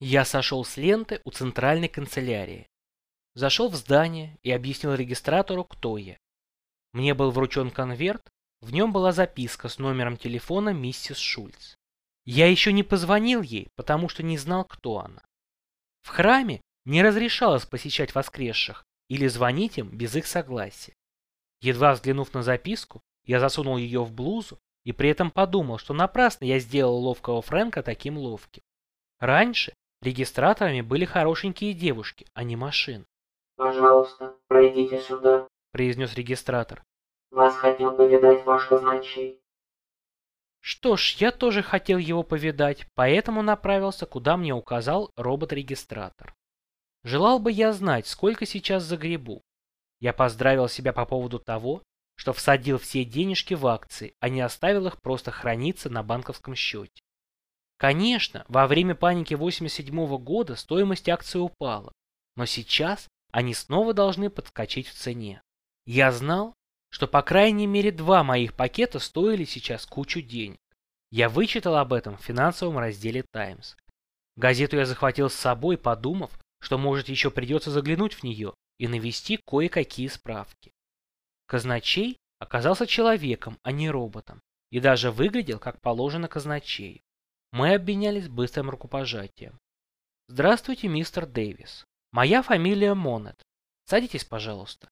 Я сошел с ленты у центральной канцелярии. Зашел в здание и объяснил регистратору, кто я. Мне был вручен конверт, в нем была записка с номером телефона миссис Шульц. Я еще не позвонил ей, потому что не знал, кто она. В храме не разрешалось посещать воскресших или звонить им без их согласия. Едва взглянув на записку, я засунул ее в блузу и при этом подумал, что напрасно я сделал ловкого Фрэнка таким ловким. Раньше Регистраторами были хорошенькие девушки, а не машины. «Пожалуйста, пройдите сюда», — произнес регистратор. «Вас хотел повидать ваш казначей». Что ж, я тоже хотел его повидать, поэтому направился, куда мне указал робот-регистратор. Желал бы я знать, сколько сейчас загребу. Я поздравил себя по поводу того, что всадил все денежки в акции, а не оставил их просто храниться на банковском счете. Конечно, во время паники 87 года стоимость акций упала, но сейчас они снова должны подскочить в цене. Я знал, что по крайней мере два моих пакета стоили сейчас кучу денег. Я вычитал об этом в финансовом разделе Times. Газету я захватил с собой, подумав, что может еще придется заглянуть в нее и навести кое-какие справки. Казначей оказался человеком, а не роботом, и даже выглядел как положено казначею. Мы обменялись быстрым рукопожатием. Здравствуйте, мистер Дэвис. Моя фамилия Монет. Садитесь, пожалуйста.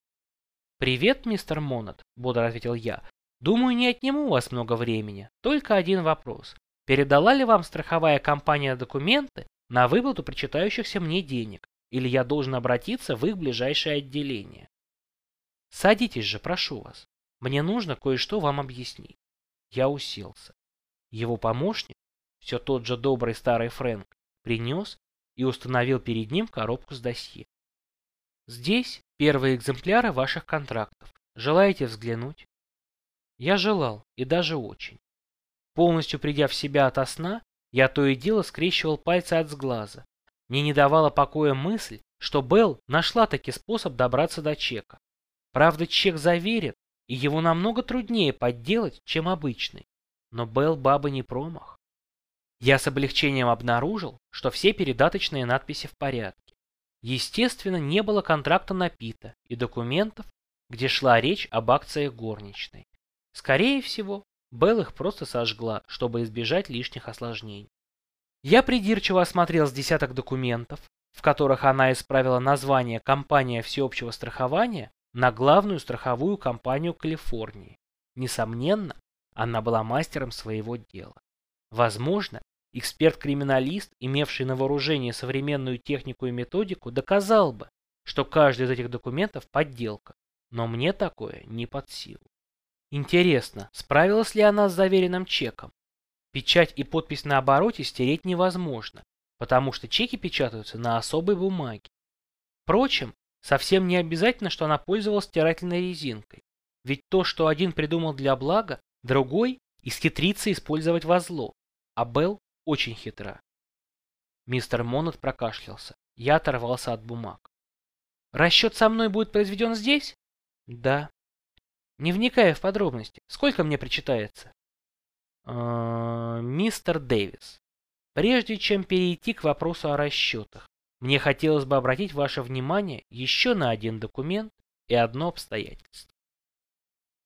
Привет, мистер Монет, бодро ответил я. Думаю, не отниму у вас много времени. Только один вопрос. Передала ли вам страховая компания документы на выплату причитающихся мне денег, или я должен обратиться в их ближайшее отделение? Садитесь же, прошу вас. Мне нужно кое-что вам объяснить. Я уселся. Его помощник все тот же добрый старый Фрэнк, принес и установил перед ним коробку с досье. Здесь первые экземпляры ваших контрактов. Желаете взглянуть? Я желал, и даже очень. Полностью придя в себя ото сна, я то и дело скрещивал пальцы от сглаза. Мне не давала покоя мысль, что Белл нашла таки способ добраться до чека. Правда, чек заверен, и его намного труднее подделать, чем обычный. Но Белл баба не промах. Я с облегчением обнаружил, что все передаточные надписи в порядке. Естественно, не было контракта на Пита и документов, где шла речь об акциях горничной. Скорее всего, Белл их просто сожгла, чтобы избежать лишних осложнений. Я придирчиво осмотрел с десяток документов, в которых она исправила название «Компания всеобщего страхования» на главную страховую компанию Калифорнии. Несомненно, она была мастером своего дела. Возможно, Эксперт-криминалист, имевший на вооружении современную технику и методику, доказал бы, что каждый из этих документов – подделка, но мне такое не под силу. Интересно, справилась ли она с заверенным чеком? Печать и подпись на обороте стереть невозможно, потому что чеки печатаются на особой бумаге. Впрочем, совсем не обязательно, что она пользовалась стирательной резинкой, ведь то, что один придумал для блага, другой исхитрится использовать во зло, а Белл очень хитра. Мистер Монот прокашлялся. Я оторвался от бумаг. Расчет со мной будет произведен здесь? Да. Не вникая в подробности, сколько мне причитается? Э, мистер Дэвис, прежде чем перейти к вопросу о расчетах, мне хотелось бы обратить ваше внимание еще на один документ и одно обстоятельство.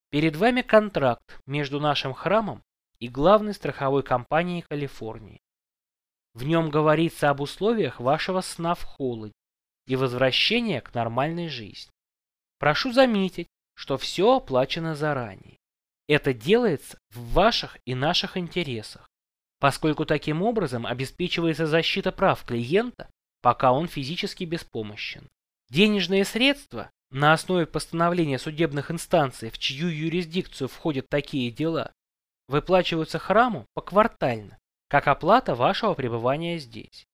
Перед вами контракт между нашим храмом и главной страховой компанией Калифорнии. В нем говорится об условиях вашего сна в холоде и возвращения к нормальной жизни. Прошу заметить, что все оплачено заранее. Это делается в ваших и наших интересах, поскольку таким образом обеспечивается защита прав клиента, пока он физически беспомощен. Денежные средства на основе постановления судебных инстанций, в чью юрисдикцию входят такие дела, выплачиваются храму поквартально, как оплата вашего пребывания здесь.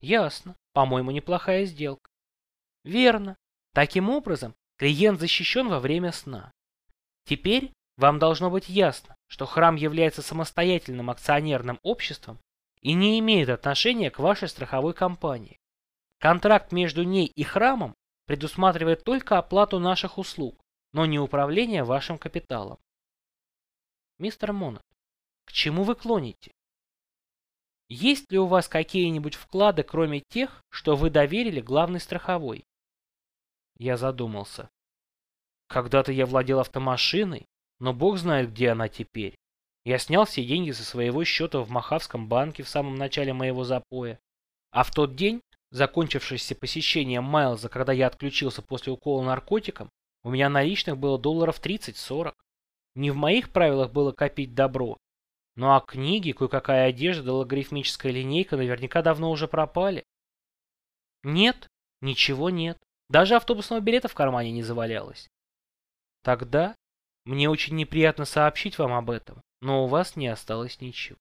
Ясно. По-моему, неплохая сделка. Верно. Таким образом, клиент защищен во время сна. Теперь вам должно быть ясно, что храм является самостоятельным акционерным обществом и не имеет отношения к вашей страховой компании. Контракт между ней и храмом предусматривает только оплату наших услуг, но не управление вашим капиталом. Мистер Монет, к чему вы клоните? Есть ли у вас какие-нибудь вклады, кроме тех, что вы доверили главной страховой? Я задумался. Когда-то я владел автомашиной, но бог знает, где она теперь. Я снял все деньги со своего счета в Махавском банке в самом начале моего запоя. А в тот день, закончившийся посещением Майлза, когда я отключился после укола наркотиком, у меня наличных было долларов 30-40. Не в моих правилах было копить добро. Ну а книги, кое-какая одежда да логарифмическая линейка наверняка давно уже пропали. Нет, ничего нет. Даже автобусного билета в кармане не завалялось. Тогда мне очень неприятно сообщить вам об этом, но у вас не осталось ничего.